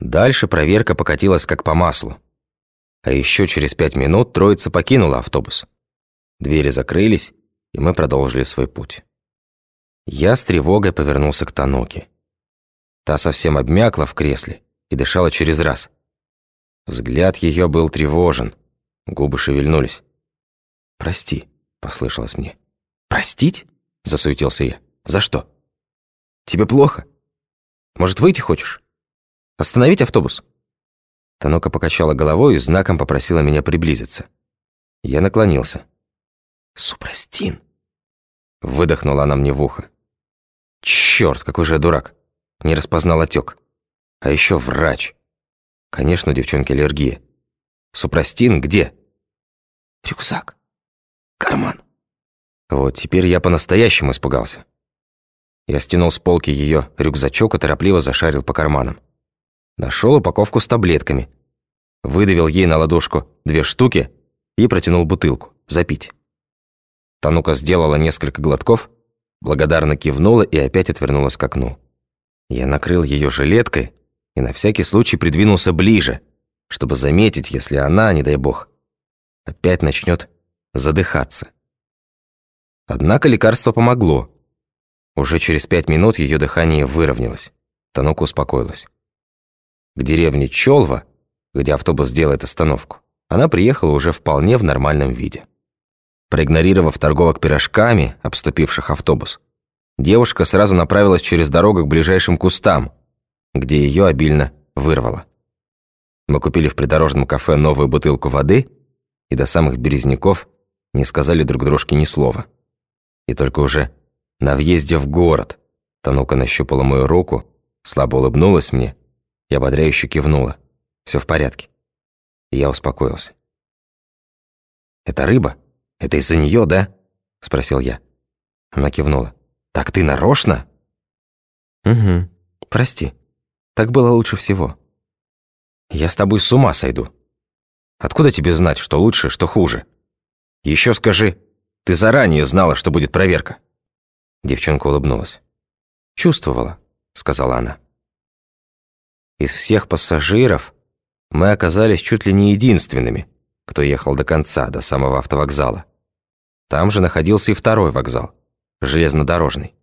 Дальше проверка покатилась как по маслу. А еще через пять минут троица покинула автобус. Двери закрылись, и мы продолжили свой путь. Я с тревогой повернулся к Тануке. Та совсем обмякла в кресле и дышала через раз. Взгляд ее был тревожен, губы шевельнулись. «Прости», — послышалось мне. «Простить?» — засуетился я. «За что? Тебе плохо? Может, выйти хочешь? Остановить автобус?» Танока покачала головой и знаком попросила меня приблизиться. Я наклонился. «Супрастин!» Выдохнула она мне в ухо. «Чёрт, какой же я дурак!» Не распознал отек. А еще врач. Конечно, у девчонки аллергия. Супрастин где? Рюкзак. Карман. Вот теперь я по-настоящему испугался. Я стянул с полки ее рюкзачок и торопливо зашарил по карманам. Нашел упаковку с таблетками. Выдавил ей на ладошку две штуки и протянул бутылку. Запить. Танука сделала несколько глотков, благодарно кивнула и опять отвернулась к окну. Я накрыл ее жилеткой и на всякий случай придвинулся ближе, чтобы заметить, если она, не дай бог, опять начнет задыхаться. Однако лекарство помогло. Уже через пять минут ее дыхание выровнялось. Танука успокоилась. К деревне Чолва, где автобус делает остановку, она приехала уже вполне в нормальном виде. Проигнорировав торговок пирожками, обступивших автобус, девушка сразу направилась через дорогу к ближайшим кустам, где ее обильно вырвало. Мы купили в придорожном кафе новую бутылку воды и до самых березняков не сказали друг дружке ни слова. И только уже на въезде в город Танука нащупала мою руку, слабо улыбнулась мне и ободряюще кивнула. Все в порядке. И я успокоился. «Это рыба? Это из-за нее, да?» – спросил я. Она кивнула. «Так ты нарочно?» «Угу. Прости. Так было лучше всего». «Я с тобой с ума сойду. Откуда тебе знать, что лучше, что хуже? Еще скажи, ты заранее знала, что будет проверка?» Девчонка улыбнулась. «Чувствовала», — сказала она. Из всех пассажиров мы оказались чуть ли не единственными, кто ехал до конца, до самого автовокзала. Там же находился и второй вокзал, железнодорожный.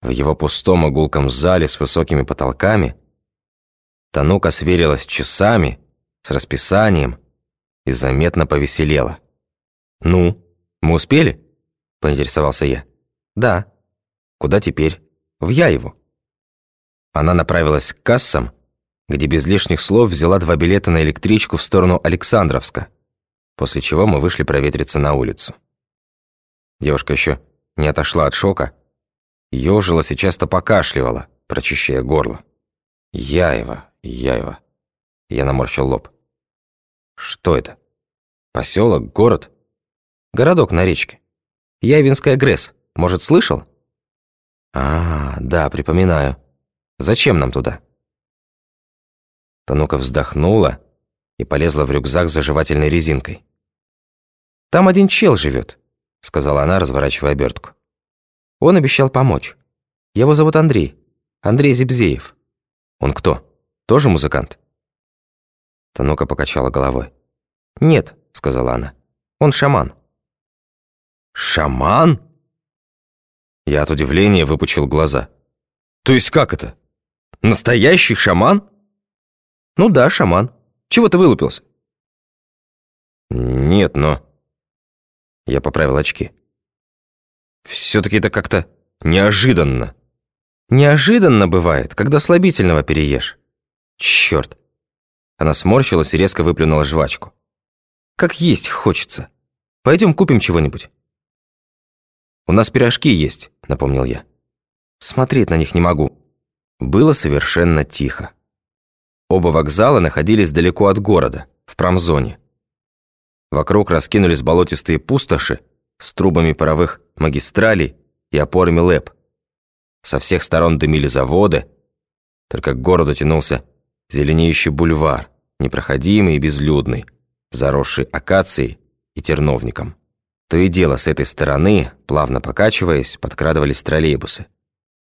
В его пустом и зале с высокими потолками Танука сверилась часами, с расписанием и заметно повеселела. «Ну, мы успели?» – поинтересовался я. «Да». «Куда теперь?» «В Яеву». Она направилась к кассам, где без лишних слов взяла два билета на электричку в сторону Александровска, после чего мы вышли проветриться на улицу. Девушка еще не отошла от шока, ежилась и часто покашливала, прочищая горло. «Яева, Яева». Я наморщил лоб. «Что это? Поселок, город?» «Городок на речке. Явинская ГРЭС. Может, слышал?» «А, да, припоминаю. Зачем нам туда?» Танука вздохнула и полезла в рюкзак за жевательной резинкой. «Там один чел живет», — сказала она, разворачивая обертку. «Он обещал помочь. Его зовут Андрей. Андрей Зибзеев. Он кто? Тоже музыкант?» Танука покачала головой. «Нет», — сказала она. «Он шаман». «Шаман?» Я от удивления выпучил глаза. «То есть как это? Настоящий шаман?» «Ну да, шаман. Чего ты вылупился?» «Нет, но...» Я поправил очки. «Все-таки это как-то неожиданно». «Неожиданно бывает, когда слабительного переешь». «Черт!» Она сморщилась и резко выплюнула жвачку. «Как есть хочется. Пойдем купим чего-нибудь». «У нас пирожки есть», — напомнил я. «Смотреть на них не могу». Было совершенно тихо. Оба вокзала находились далеко от города, в промзоне. Вокруг раскинулись болотистые пустоши с трубами паровых магистралей и опорами ЛЭП. Со всех сторон дымили заводы, только к городу тянулся зеленеющий бульвар, непроходимый и безлюдный, заросший акацией и терновником. То и дело с этой стороны, плавно покачиваясь, подкрадывались троллейбусы.